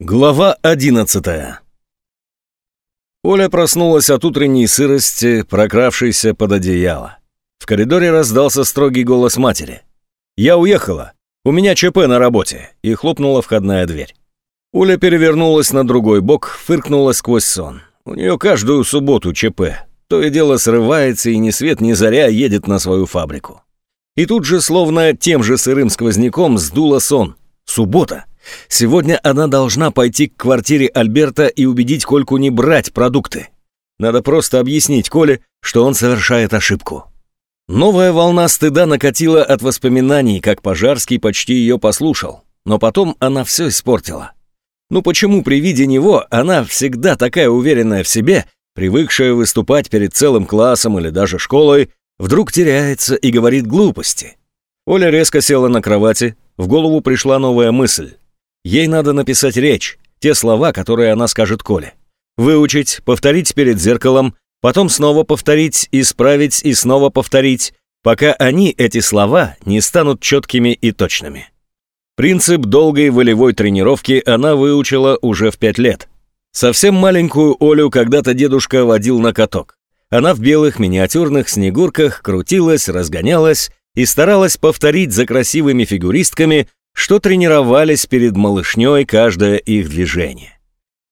Глава 11 Оля проснулась от утренней сырости, прокравшейся под одеяло. В коридоре раздался строгий голос матери. «Я уехала. У меня ЧП на работе», и хлопнула входная дверь. Оля перевернулась на другой бок, фыркнула сквозь сон. У нее каждую субботу ЧП. То и дело срывается, и ни свет ни заря едет на свою фабрику. И тут же, словно тем же сырым сквозняком, сдуло сон. «Суббота!» Сегодня она должна пойти к квартире Альберта и убедить Кольку не брать продукты. Надо просто объяснить Коле, что он совершает ошибку. Новая волна стыда накатила от воспоминаний, как Пожарский почти ее послушал. Но потом она все испортила. Ну почему при виде него она всегда такая уверенная в себе, привыкшая выступать перед целым классом или даже школой, вдруг теряется и говорит глупости? Оля резко села на кровати, в голову пришла новая мысль. Ей надо написать речь, те слова, которые она скажет Коле. Выучить, повторить перед зеркалом, потом снова повторить, исправить и снова повторить, пока они, эти слова, не станут четкими и точными. Принцип долгой волевой тренировки она выучила уже в пять лет. Совсем маленькую Олю когда-то дедушка водил на каток. Она в белых миниатюрных снегурках крутилась, разгонялась и старалась повторить за красивыми фигуристками что тренировались перед малышней каждое их движение.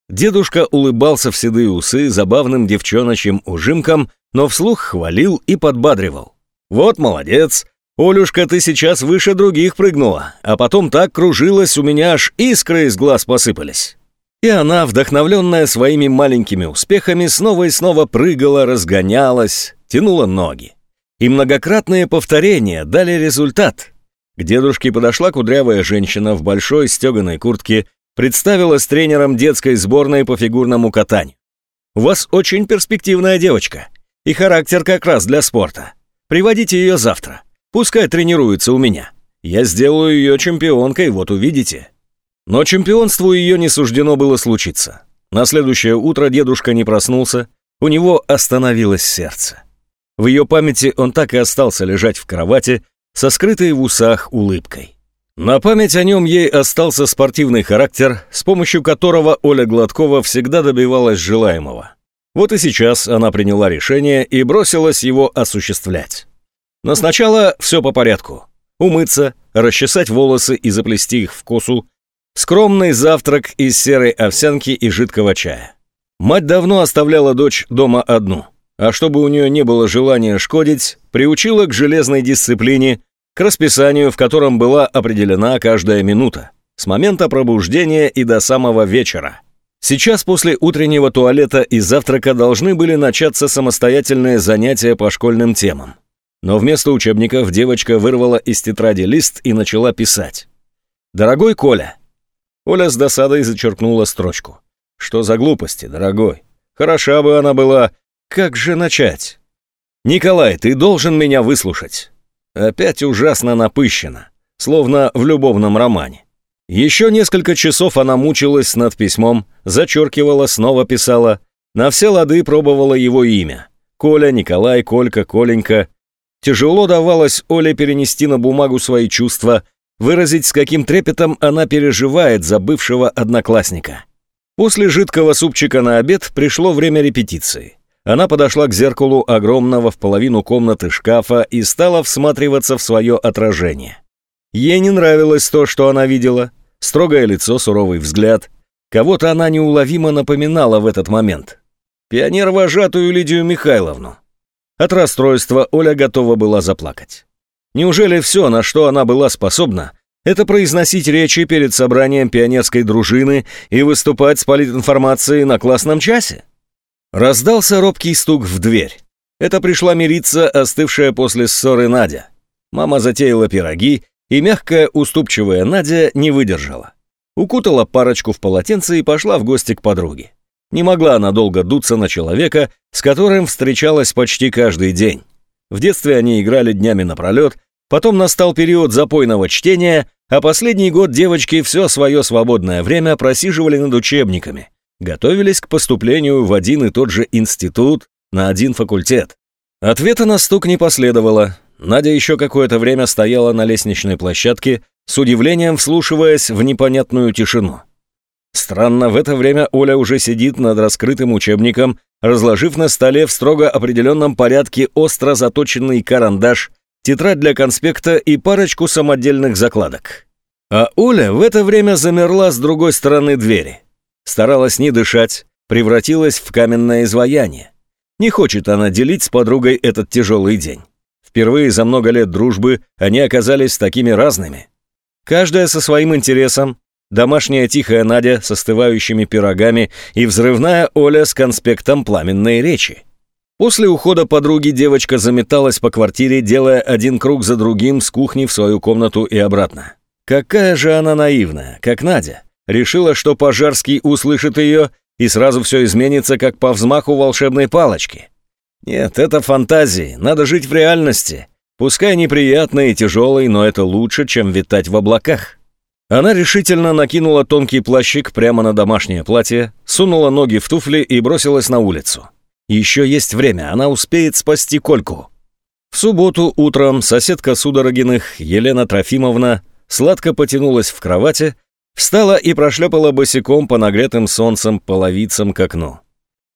Дедушка улыбался в седые усы забавным девчоночьим ужимком, но вслух хвалил и подбадривал. «Вот молодец! Олюшка, ты сейчас выше других прыгнула, а потом так кружилась, у меня аж искры из глаз посыпались». И она, вдохновленная своими маленькими успехами, снова и снова прыгала, разгонялась, тянула ноги. И многократные повторения дали результат – к дедушке подошла кудрявая женщина в большой стеганой куртке, представила с тренером детской сборной по фигурному катанию. «У вас очень перспективная девочка, и характер как раз для спорта. Приводите ее завтра. Пускай тренируется у меня. Я сделаю ее чемпионкой, вот увидите». Но чемпионству ее не суждено было случиться. На следующее утро дедушка не проснулся, у него остановилось сердце. В ее памяти он так и остался лежать в кровати, со скрытой в усах улыбкой. На память о нем ей остался спортивный характер, с помощью которого Оля Гладкова всегда добивалась желаемого. Вот и сейчас она приняла решение и бросилась его осуществлять. Но сначала все по порядку. Умыться, расчесать волосы и заплести их в косу, скромный завтрак из серой овсянки и жидкого чая. Мать давно оставляла дочь дома одну, а чтобы у нее не было желания шкодить, приучила к железной дисциплине к расписанию, в котором была определена каждая минута, с момента пробуждения и до самого вечера. Сейчас после утреннего туалета и завтрака должны были начаться самостоятельные занятия по школьным темам. Но вместо учебников девочка вырвала из тетради лист и начала писать. «Дорогой Коля!» Оля с досадой зачеркнула строчку. «Что за глупости, дорогой? Хороша бы она была. Как же начать?» «Николай, ты должен меня выслушать опять ужасно напыщена, словно в любовном романе. Еще несколько часов она мучилась над письмом, зачеркивала, снова писала, на все лады пробовала его имя. Коля, Николай, Колька, Коленька. Тяжело давалось Оле перенести на бумагу свои чувства, выразить, с каким трепетом она переживает за бывшего одноклассника. После жидкого супчика на обед пришло время репетиции. Она подошла к зеркалу огромного в половину комнаты шкафа и стала всматриваться в свое отражение. Ей не нравилось то, что она видела. Строгое лицо, суровый взгляд. Кого-то она неуловимо напоминала в этот момент. Пионер-вожатую Лидию Михайловну. От расстройства Оля готова была заплакать. Неужели все, на что она была способна, это произносить речи перед собранием пионерской дружины и выступать с политинформацией на классном часе? Раздался робкий стук в дверь. Это пришла мириться, остывшая после ссоры Надя. Мама затеяла пироги, и мягкая, уступчивая Надя не выдержала. Укутала парочку в полотенце и пошла в гости к подруге. Не могла она долго дуться на человека, с которым встречалась почти каждый день. В детстве они играли днями напролет, потом настал период запойного чтения, а последний год девочки все свое свободное время просиживали над учебниками, готовились к поступлению в один и тот же институт на один факультет. Ответа на стук не последовало. Надя еще какое-то время стояла на лестничной площадке, с удивлением вслушиваясь в непонятную тишину. Странно, в это время Оля уже сидит над раскрытым учебником, разложив на столе в строго определенном порядке остро заточенный карандаш, тетрадь для конспекта и парочку самодельных закладок. А Оля в это время замерла с другой стороны двери – старалась не дышать, превратилась в каменное изваяние. Не хочет она делить с подругой этот тяжелый день. Впервые за много лет дружбы они оказались такими разными. Каждая со своим интересом, домашняя тихая Надя с остывающими пирогами и взрывная Оля с конспектом пламенной речи. После ухода подруги девочка заметалась по квартире, делая один круг за другим с кухни в свою комнату и обратно. Какая же она наивная, как Надя решила, что Пожарский услышит ее, и сразу все изменится, как по взмаху волшебной палочки. Нет, это фантазии, надо жить в реальности. Пускай неприятной и тяжелой, но это лучше, чем витать в облаках. Она решительно накинула тонкий плащик прямо на домашнее платье, сунула ноги в туфли и бросилась на улицу. Еще есть время, она успеет спасти Кольку. В субботу утром соседка Судорогиных, Елена Трофимовна, сладко потянулась в кровати, Встала и прошлепала босиком по нагретым солнцем половицам к окну.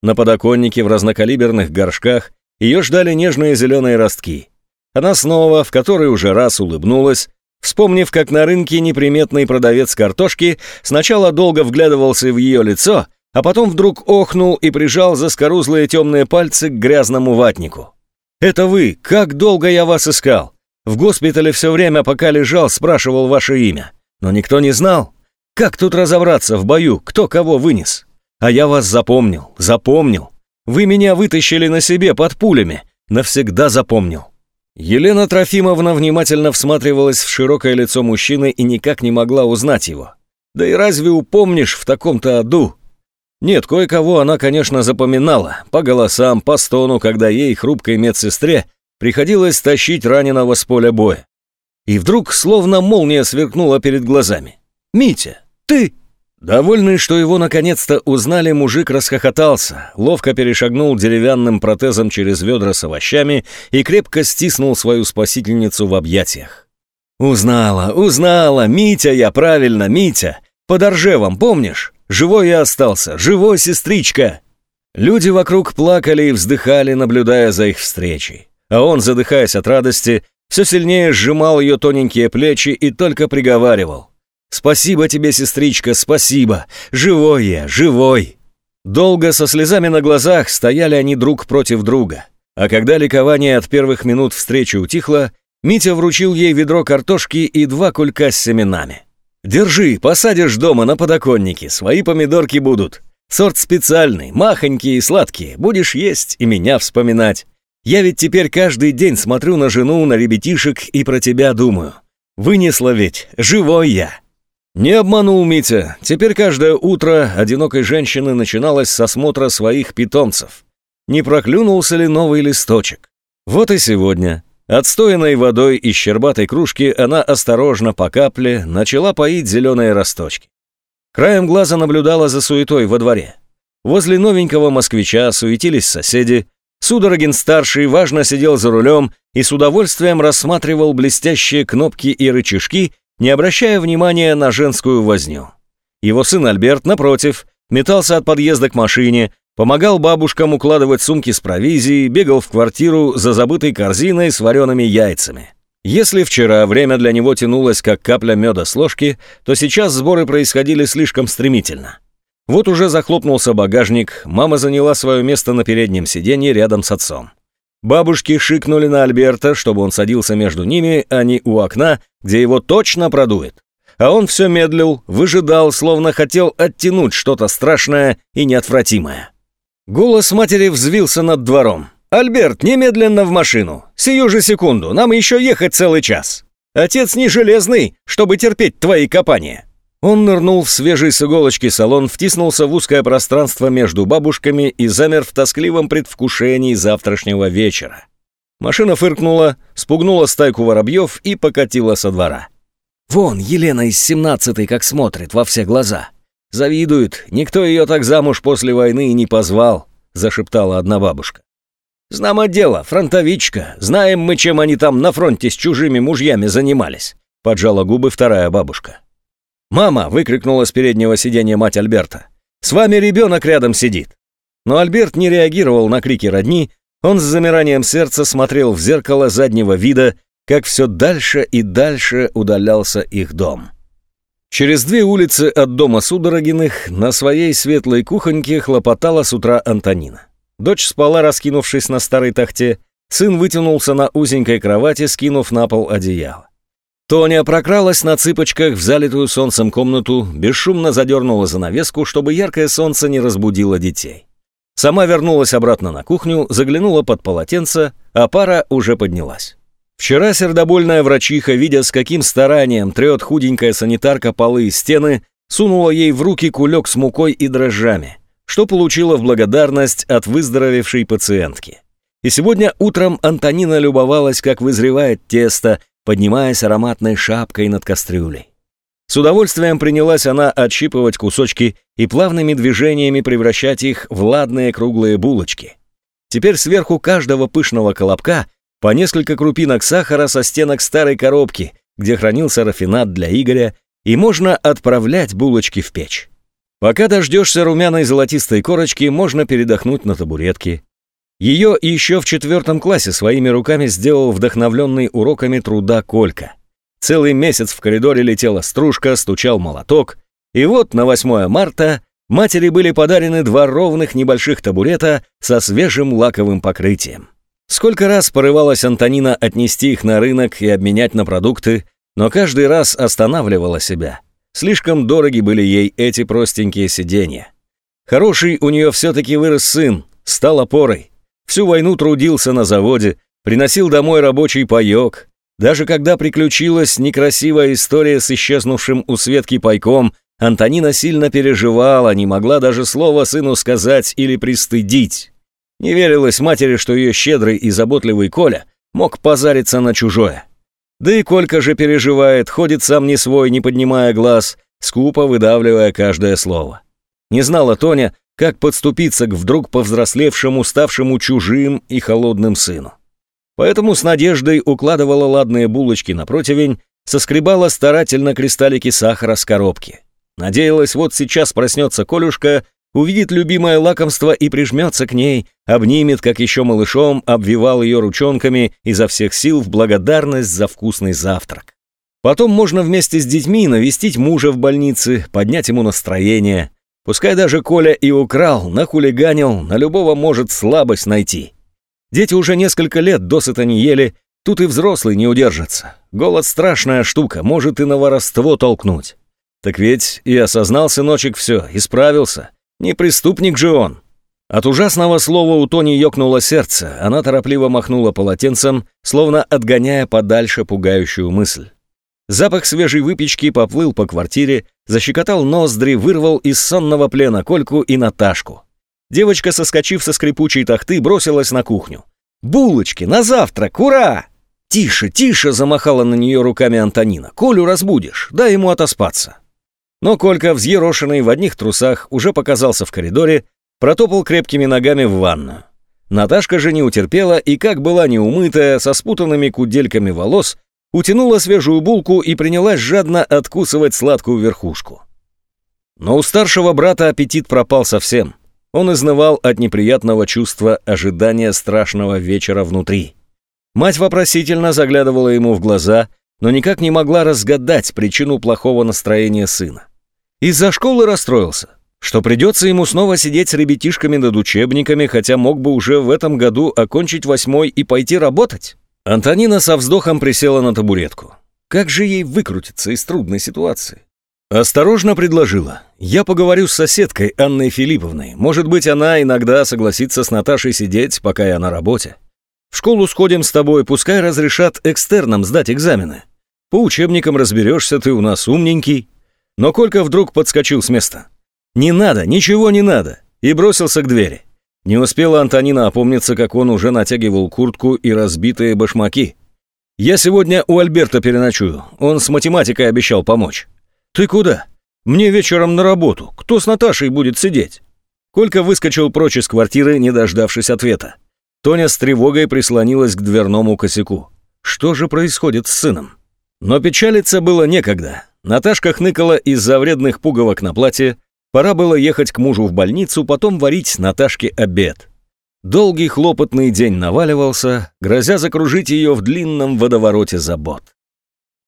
На подоконнике в разнокалиберных горшках ее ждали нежные зеленые ростки. Она снова, в которой уже раз улыбнулась, вспомнив, как на рынке неприметный продавец картошки сначала долго вглядывался в ее лицо, а потом вдруг охнул и прижал заскорузлые темные пальцы к грязному ватнику. «Это вы! Как долго я вас искал! В госпитале все время, пока лежал, спрашивал ваше имя. Но никто не знал!» Как тут разобраться в бою, кто кого вынес? А я вас запомнил, запомнил. Вы меня вытащили на себе под пулями. Навсегда запомнил. Елена Трофимовна внимательно всматривалась в широкое лицо мужчины и никак не могла узнать его. Да и разве упомнишь в таком-то аду? Нет, кое-кого она, конечно, запоминала. По голосам, по стону, когда ей, хрупкой медсестре, приходилось тащить раненого с поля боя. И вдруг словно молния сверкнула перед глазами. «Митя! ты!» Довольный, что его наконец-то узнали, мужик расхохотался, ловко перешагнул деревянным протезом через ведра с овощами и крепко стиснул свою спасительницу в объятиях. «Узнала, узнала! Митя я, правильно, Митя! Под Оржевом, помнишь? Живой я остался, живой, сестричка!» Люди вокруг плакали и вздыхали, наблюдая за их встречей. А он, задыхаясь от радости, все сильнее сжимал ее тоненькие плечи и только приговаривал. Спасибо тебе, сестричка, спасибо! Живой я, живой!» Долго со слезами на глазах стояли они друг против друга. А когда ликование от первых минут встречи утихло, Митя вручил ей ведро картошки и два кулька с семенами. «Держи, посадишь дома на подоконнике, свои помидорки будут. Сорт специальный, махонькие и сладкие, будешь есть и меня вспоминать. Я ведь теперь каждый день смотрю на жену, на ребятишек и про тебя думаю. Вынесла ведь, живой я!» Не обманул Митя. Теперь каждое утро одинокой женщины начиналось с осмотра своих питомцев. Не проклюнулся ли новый листочек? Вот и сегодня. Отстоянной водой из щербатой кружки она осторожно по капле начала поить зеленые росточки. Краем глаза наблюдала за суетой во дворе. Возле новенького москвича суетились соседи. Судорогин-старший важно сидел за рулем и с удовольствием рассматривал блестящие кнопки и рычажки, не обращая внимания на женскую возню. Его сын Альберт, напротив, метался от подъезда к машине, помогал бабушкам укладывать сумки с провизией, бегал в квартиру за забытой корзиной с вареными яйцами. Если вчера время для него тянулось как капля меда с ложки, то сейчас сборы происходили слишком стремительно. Вот уже захлопнулся багажник, мама заняла свое место на переднем сиденье рядом с отцом. Бабушки шикнули на Альберта, чтобы он садился между ними, а не у окна, где его точно продует. А он все медлил, выжидал, словно хотел оттянуть что-то страшное и неотвратимое. Голос матери взвился над двором. «Альберт, немедленно в машину! Сию же секунду, нам еще ехать целый час! Отец не железный, чтобы терпеть твои копания!» Он нырнул в свежий с иголочки салон, втиснулся в узкое пространство между бабушками и замер в тоскливом предвкушении завтрашнего вечера. Машина фыркнула, спугнула стайку воробьев и покатила со двора. Вон, Елена из семнадцатой как смотрит во все глаза. Завидует, никто ее так замуж после войны и не позвал, зашептала одна бабушка. Знамо отдела, фронтовичка, знаем мы, чем они там на фронте с чужими мужьями занимались, поджала губы вторая бабушка. «Мама!» — выкрикнула с переднего сиденья мать Альберта. «С вами ребенок рядом сидит!» Но Альберт не реагировал на крики родни, он с замиранием сердца смотрел в зеркало заднего вида, как все дальше и дальше удалялся их дом. Через две улицы от дома Судорогиных на своей светлой кухоньке хлопотала с утра Антонина. Дочь спала, раскинувшись на старой тахте, сын вытянулся на узенькой кровати, скинув на пол одеяло. Тоня прокралась на цыпочках в залитую солнцем комнату, бесшумно задернула занавеску, чтобы яркое солнце не разбудило детей. Сама вернулась обратно на кухню, заглянула под полотенце, а пара уже поднялась. Вчера сердобольная врачиха, видя, с каким старанием трет худенькая санитарка полы и стены, сунула ей в руки кулек с мукой и дрожжами, что получила в благодарность от выздоровевшей пациентки. И сегодня утром Антонина любовалась, как вызревает тесто, поднимаясь ароматной шапкой над кастрюлей. С удовольствием принялась она отщипывать кусочки и плавными движениями превращать их в ладные круглые булочки. Теперь сверху каждого пышного колобка по несколько крупинок сахара со стенок старой коробки, где хранился рафинад для Игоря, и можно отправлять булочки в печь. Пока дождешься румяной золотистой корочки, можно передохнуть на табуретке. Ее еще в четвертом классе своими руками сделал вдохновленный уроками труда Колька. Целый месяц в коридоре летела стружка, стучал молоток. И вот на 8 марта матери были подарены два ровных небольших табурета со свежим лаковым покрытием. Сколько раз порывалась Антонина отнести их на рынок и обменять на продукты, но каждый раз останавливала себя. Слишком дороги были ей эти простенькие сиденья. Хороший у нее все-таки вырос сын, стал опорой. Всю войну трудился на заводе, приносил домой рабочий паёк. Даже когда приключилась некрасивая история с исчезнувшим у Светки пайком, Антонина сильно переживала, не могла даже слова сыну сказать или пристыдить. Не верилось матери, что ее щедрый и заботливый Коля мог позариться на чужое. Да и Колька же переживает, ходит сам не свой, не поднимая глаз, скупо выдавливая каждое слово. Не знала Тоня, как подступиться к вдруг повзрослевшему, ставшему чужим и холодным сыну? Поэтому с надеждой укладывала ладные булочки на противень, соскребала старательно кристаллики сахара с коробки. Надеялась, вот сейчас проснется Колюшка, увидит любимое лакомство и прижмется к ней, обнимет, как еще малышом, обвивал ее ручонками изо всех сил в благодарность за вкусный завтрак. Потом можно вместе с детьми навестить мужа в больнице, поднять ему настроение. Пускай даже Коля и украл, нахулиганил, на любого может слабость найти. Дети уже несколько лет досыта не ели, тут и взрослый не удержится. Голод страшная штука, может и на воровство толкнуть. Так ведь и осознал сыночек все, исправился. Не преступник же он. От ужасного слова у Тони ёкнуло сердце, она торопливо махнула полотенцем, словно отгоняя подальше пугающую мысль. Запах свежей выпечки поплыл по квартире, защекотал ноздри, вырвал из сонного плена Кольку и Наташку. Девочка, соскочив со скрипучей тахты, бросилась на кухню. «Булочки! На завтрак! Ура!» «Тише, тише!» — замахала на нее руками Антонина. «Колю разбудишь, дай ему отоспаться». Но Колька, взъерошенный в одних трусах, уже показался в коридоре, протопал крепкими ногами в ванну. Наташка же не утерпела и, как была неумытая, со спутанными кудельками волос, утянула свежую булку и принялась жадно откусывать сладкую верхушку. Но у старшего брата аппетит пропал совсем. Он изнывал от неприятного чувства ожидания страшного вечера внутри. Мать вопросительно заглядывала ему в глаза, но никак не могла разгадать причину плохого настроения сына. Из-за школы расстроился, что придется ему снова сидеть с ребятишками над учебниками, хотя мог бы уже в этом году окончить восьмой и пойти работать. Антонина со вздохом присела на табуретку. Как же ей выкрутиться из трудной ситуации? Осторожно предложила. Я поговорю с соседкой Анной Филипповной. Может быть, она иногда согласится с Наташей сидеть, пока я на работе. В школу сходим с тобой, пускай разрешат экстерном сдать экзамены. По учебникам разберешься, ты у нас умненький. Но Колька вдруг подскочил с места. «Не надо, ничего не надо!» и бросился к двери. Не успела Антонина опомниться, как он уже натягивал куртку и разбитые башмаки. «Я сегодня у Альберта переночую. Он с математикой обещал помочь». «Ты куда?» «Мне вечером на работу. Кто с Наташей будет сидеть?» Колька выскочил прочь из квартиры, не дождавшись ответа. Тоня с тревогой прислонилась к дверному косяку. Что же происходит с сыном? Но печалиться было некогда. Наташка хныкала из-за вредных пуговок на платье, Пора было ехать к мужу в больницу, потом варить Наташке обед. Долгий хлопотный день наваливался, грозя закружить ее в длинном водовороте забот.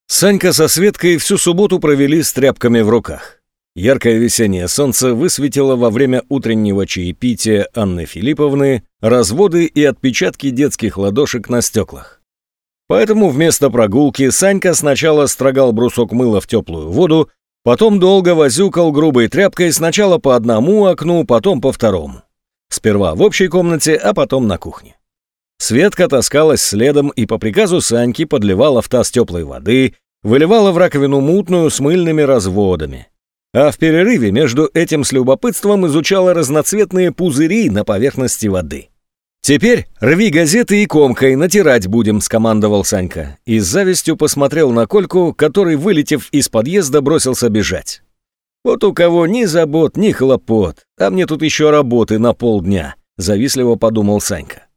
Санька со Светкой всю субботу провели с тряпками в руках. Яркое весеннее солнце высветило во время утреннего чаепития Анны Филипповны разводы и отпечатки детских ладошек на стеклах. Поэтому вместо прогулки Санька сначала строгал брусок мыла в теплую воду, Потом долго возюкал грубой тряпкой сначала по одному окну, потом по второму. Сперва в общей комнате, а потом на кухне. Светка таскалась следом и по приказу Саньки подливала в таз теплой воды, выливала в раковину мутную с мыльными разводами. А в перерыве между этим с любопытством изучала разноцветные пузыри на поверхности воды. «Теперь рви газеты и комкой натирать будем», — скомандовал Санька. И с завистью посмотрел на Кольку, который, вылетев из подъезда, бросился бежать. «Вот у кого ни забот, ни хлопот, а мне тут еще работы на полдня», — завистливо подумал Санька.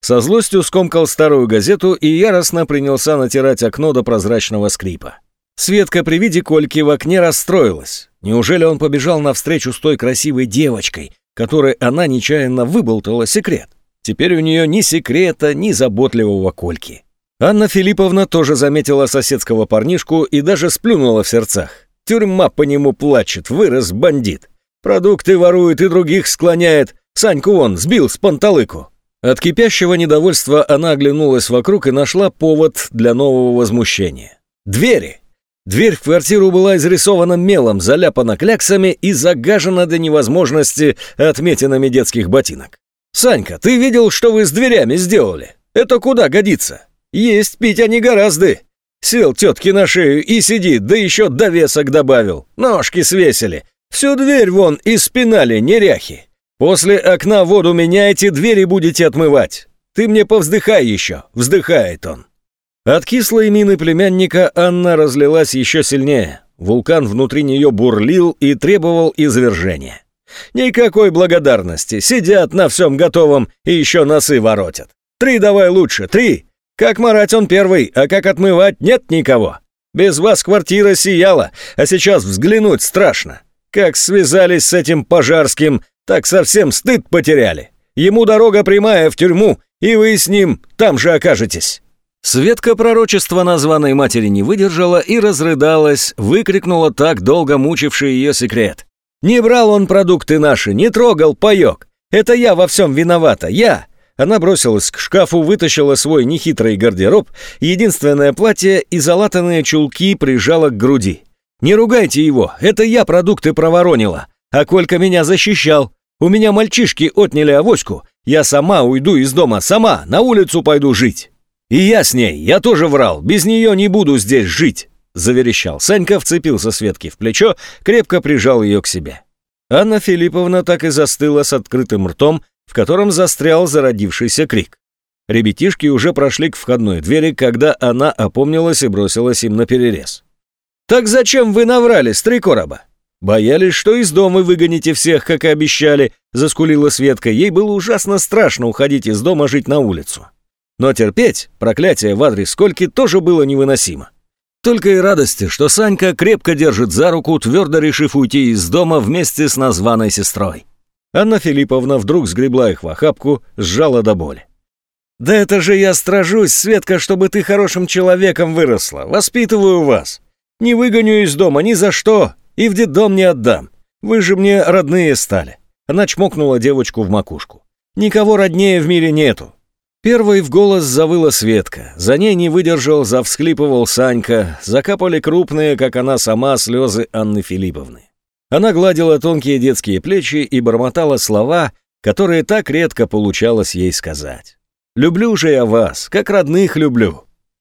Со злостью скомкал старую газету и яростно принялся натирать окно до прозрачного скрипа. Светка при виде Кольки в окне расстроилась. Неужели он побежал навстречу с той красивой девочкой, которой она нечаянно выболтала секрет? Теперь у нее ни секрета, ни заботливого кольки. Анна Филипповна тоже заметила соседского парнишку и даже сплюнула в сердцах. Тюрьма по нему плачет, вырос бандит. Продукты ворует и других склоняет. Саньку он сбил с панталыку. От кипящего недовольства она оглянулась вокруг и нашла повод для нового возмущения. Двери! Дверь в квартиру была изрисована мелом, заляпана кляксами и загажена до невозможности отметинами детских ботинок. Санька, ты видел, что вы с дверями сделали? Это куда годится? Есть пить они гораздо. Сел тетке на шею и сидит, да еще довесок добавил. Ножки свесили. Всю дверь вон и спинали неряхи. После окна воду меняете, двери будете отмывать. Ты мне повздыхай еще, вздыхает он. От кислой мины племянника Анна разлилась еще сильнее. Вулкан внутри нее бурлил и требовал извержения. Никакой благодарности. Сидят на всем готовом и еще носы воротят. Три давай лучше, три. Как марать он первый, а как отмывать нет никого. Без вас квартира сияла, а сейчас взглянуть страшно. Как связались с этим пожарским, так совсем стыд потеряли. Ему дорога прямая в тюрьму, и вы с ним там же окажетесь». Светка пророчества названной матери не выдержала и разрыдалась, выкрикнула так долго мучивший ее секрет. Не брал он продукты наши, не трогал паёк. Это я во всем виновата, я!» Она бросилась к шкафу, вытащила свой нехитрый гардероб, единственное платье и залатанные чулки прижала к груди. «Не ругайте его, это я продукты проворонила, а Колька меня защищал. У меня мальчишки отняли авоську, я сама уйду из дома, сама на улицу пойду жить. И я с ней, я тоже врал, без нее не буду здесь жить» заверещал. Санька вцепился Светке в плечо, крепко прижал ее к себе. Анна Филипповна так и застыла с открытым ртом, в котором застрял зародившийся крик. Ребятишки уже прошли к входной двери, когда она опомнилась и бросилась им на перерез. «Так зачем вы наврали, три короба? «Боялись, что из дома выгоните всех, как и обещали», — заскулила Светка. Ей было ужасно страшно уходить из дома жить на улицу. Но терпеть проклятие в адрес Кольки тоже было невыносимо. Только и радости, что Санька крепко держит за руку, твердо решив уйти из дома вместе с названной сестрой. Анна Филипповна вдруг сгребла их в охапку, сжала до боли. «Да это же я стражусь, Светка, чтобы ты хорошим человеком выросла. Воспитываю вас. Не выгоню из дома ни за что и в детдом не отдам. Вы же мне родные стали». Она чмокнула девочку в макушку. «Никого роднее в мире нету. Первой в голос завыла Светка. За ней не выдержал, завсклипывал Санька. Закапали крупные, как она сама, слезы Анны Филипповны. Она гладила тонкие детские плечи и бормотала слова, которые так редко получалось ей сказать. «Люблю же я вас, как родных люблю.